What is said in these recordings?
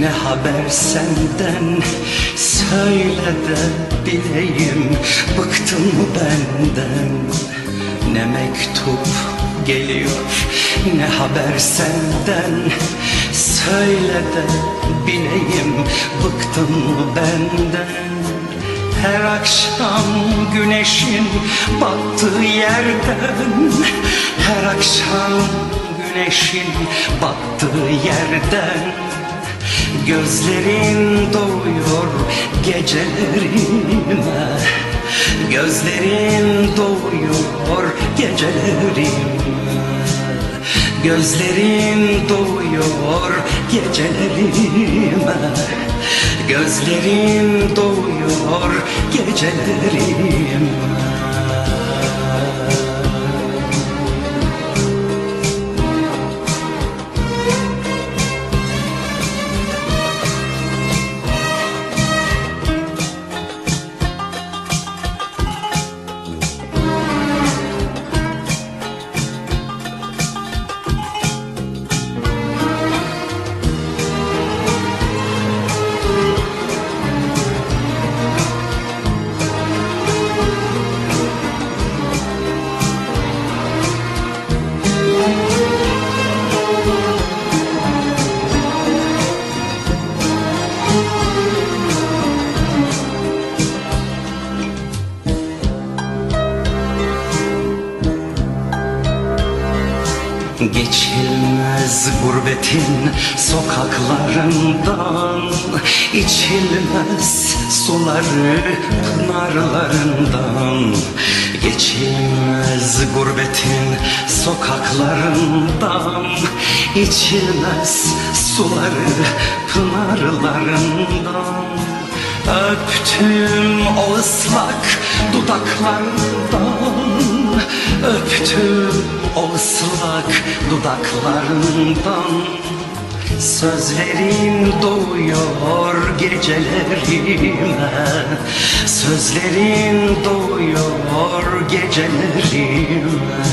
Ne haber senden? Söyle de bileyim Bıktın mı benden? Ne mektup geliyor Ne haber senden? Söyle de bileyim Bıktın mı benden? Her akşam güneşin battığı yerden Her akşam güneşin battığı yerden Gözlerin doğuyor gecelerime. Gözlerin doğuyor gecelerime. Gözlerin doğuyor gecelerime. Gözlerin doğuyor gecelerime Geçilmez gurbetin sokaklarından içilmez suları pınarlarından Geçilmez gurbetin sokaklarından içilmez suları pınarlarından Öptüm o ıslak dudaklarından Öptüm o ıslak dudaklarından. Sözlerin doğuyor gecelerime. Sözlerin doğuyor gecelerime.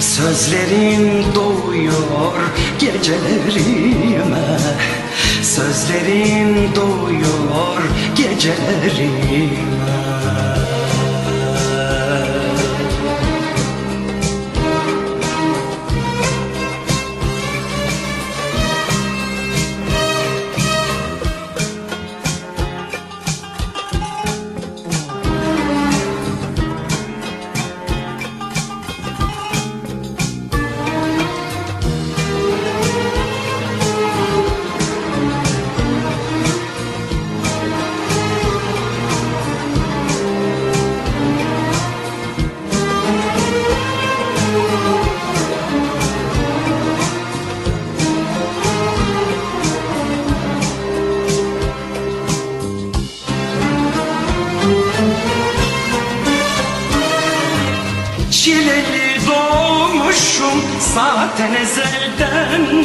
Sözlerin doğuyor gecelerime. Sözlerin doğuyor gecelerime Çileli doğmuşum zaten ezelden.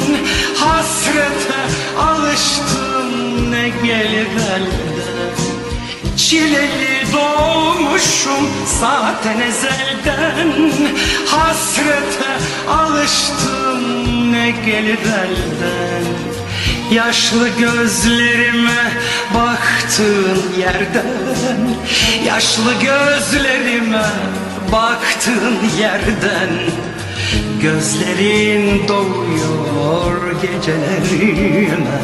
Hasrete alıştım ne gelir elden. Çileli doğmuşum zaten ezelden. Hasrete alıştım ne gelir elden. Yaşlı gözlerime baktığın yerden. Yaşlı gözlerime baktığın yerden Gözlerin doğuyor gecelerime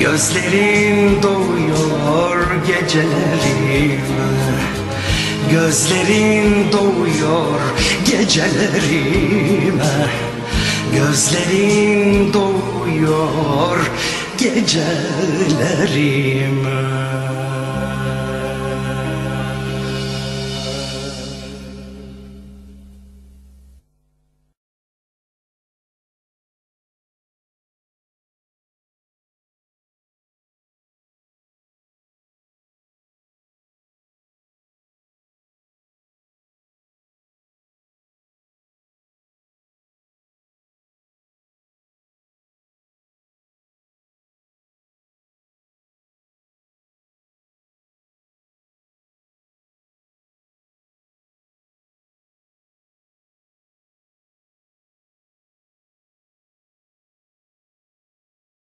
Gözlerin doğuyor gecelerime Gözlerin doğuyor gecelerime Gözlerin doğuyor gecelerime